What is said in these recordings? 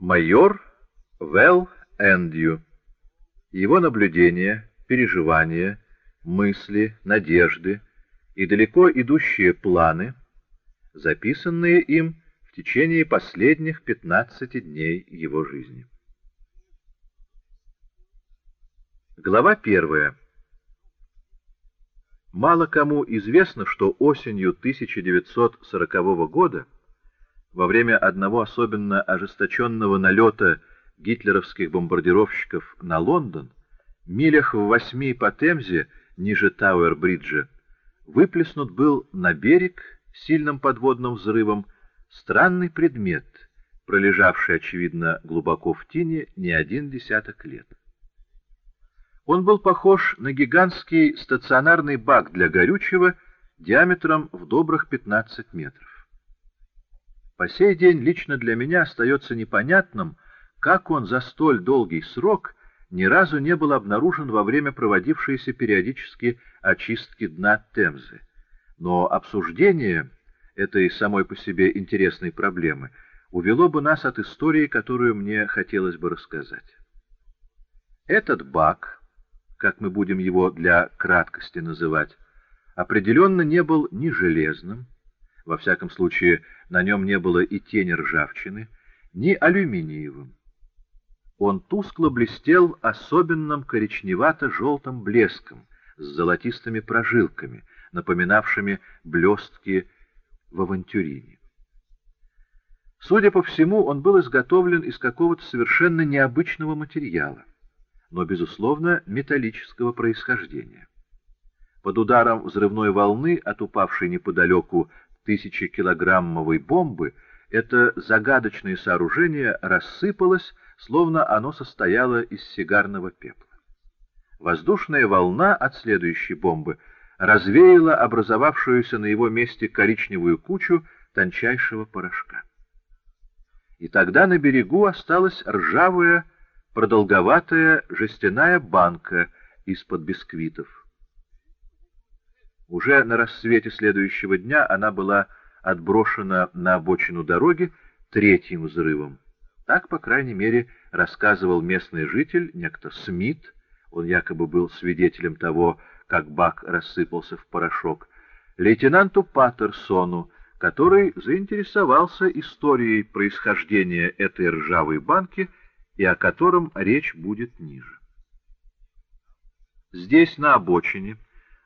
Майор Вэл Эндью. Его наблюдения, переживания, мысли, надежды и далеко идущие планы, записанные им в течение последних 15 дней его жизни. Глава первая. Мало кому известно, что осенью 1940 года, во время одного особенно ожесточенного налета гитлеровских бомбардировщиков на Лондон, милях в восьми по Темзе, ниже Тауэр-бриджа, выплеснут был на берег сильным подводным взрывом странный предмет, пролежавший, очевидно, глубоко в тине не один десяток лет. Он был похож на гигантский стационарный бак для горючего диаметром в добрых 15 метров. По сей день лично для меня остается непонятным, как он за столь долгий срок ни разу не был обнаружен во время проводившейся периодически очистки дна Темзы. Но обсуждение этой самой по себе интересной проблемы увело бы нас от истории, которую мне хотелось бы рассказать. Этот бак как мы будем его для краткости называть, определенно не был ни железным, во всяком случае на нем не было и тени ржавчины, ни алюминиевым. Он тускло блестел особенным коричневато-желтым блеском с золотистыми прожилками, напоминавшими блестки в авантюрине. Судя по всему, он был изготовлен из какого-то совершенно необычного материала но, безусловно, металлического происхождения. Под ударом взрывной волны от упавшей неподалеку тысячекилограммовой бомбы это загадочное сооружение рассыпалось, словно оно состояло из сигарного пепла. Воздушная волна от следующей бомбы развеяла образовавшуюся на его месте коричневую кучу тончайшего порошка. И тогда на берегу осталась ржавая продолговатая жестяная банка из-под бисквитов. Уже на рассвете следующего дня она была отброшена на обочину дороги третьим взрывом. Так, по крайней мере, рассказывал местный житель, некто Смит, он якобы был свидетелем того, как бак рассыпался в порошок, лейтенанту Паттерсону, который заинтересовался историей происхождения этой ржавой банки и о котором речь будет ниже. Здесь, на обочине,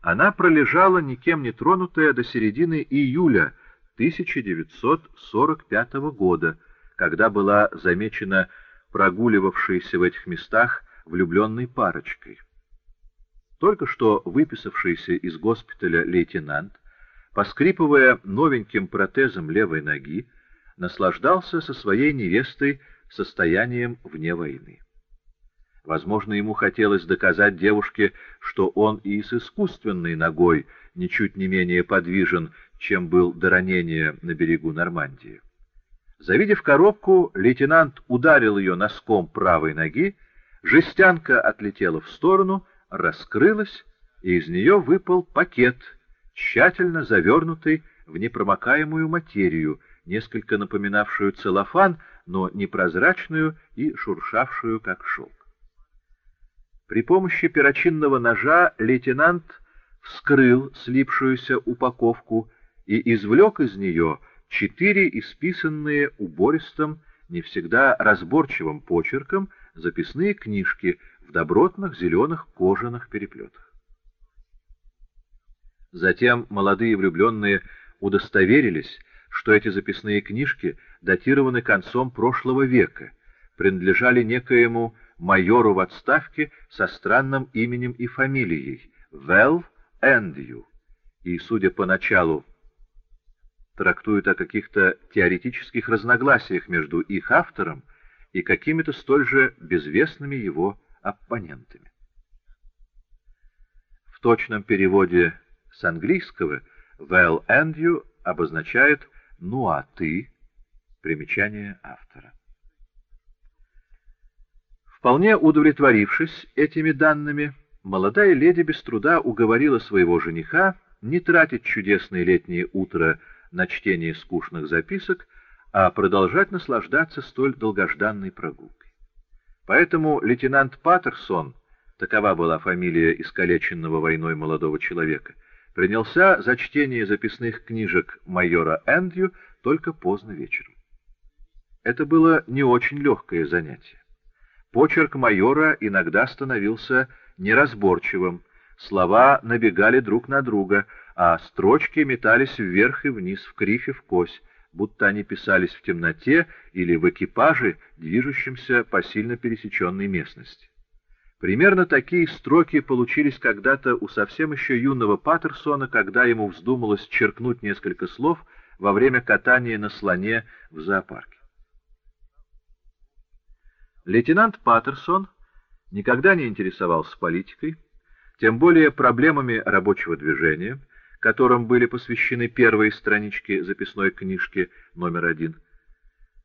она пролежала никем не тронутая до середины июля 1945 года, когда была замечена прогуливавшейся в этих местах влюбленной парочкой. Только что выписавшийся из госпиталя лейтенант, поскрипывая новеньким протезом левой ноги, наслаждался со своей невестой состоянием вне войны. Возможно, ему хотелось доказать девушке, что он и с искусственной ногой ничуть не менее подвижен, чем был до ранения на берегу Нормандии. Завидев коробку, лейтенант ударил ее носком правой ноги, жестянка отлетела в сторону, раскрылась, и из нее выпал пакет, тщательно завернутый в непромокаемую материю, несколько напоминавшую целлофан, но непрозрачную и шуршавшую, как шелк. При помощи перочинного ножа лейтенант вскрыл слипшуюся упаковку и извлек из нее четыре исписанные убористым, не всегда разборчивым почерком, записные книжки в добротных зеленых кожаных переплетах. Затем молодые влюбленные удостоверились, что эти записные книжки датированы концом прошлого века, принадлежали некоему майору в отставке со странным именем и фамилией — Вэл Эндью, и, судя по началу, трактуют о каких-то теоретических разногласиях между их автором и какими-то столь же безвестными его оппонентами. В точном переводе с английского «Вэл Эндью» обозначает ну а ты? Примечание автора. Вполне удовлетворившись этими данными, молодая леди без труда уговорила своего жениха не тратить чудесное летнее утро на чтение скучных записок, а продолжать наслаждаться столь долгожданной прогулкой. Поэтому лейтенант Паттерсон, такова была фамилия искалеченного войной молодого человека, принялся за чтение записных книжек майора Эндью только поздно вечером. Это было не очень легкое занятие. Почерк майора иногда становился неразборчивым, слова набегали друг на друга, а строчки метались вверх и вниз, в кривь и в кось, будто они писались в темноте или в экипаже, движущемся по сильно пересеченной местности. Примерно такие строки получились когда-то у совсем еще юного Паттерсона, когда ему вздумалось черкнуть несколько слов во время катания на слоне в зоопарке. Лейтенант Паттерсон никогда не интересовался политикой, тем более проблемами рабочего движения, которым были посвящены первые странички записной книжки номер один.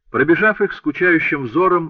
Пробежав их скучающим взором,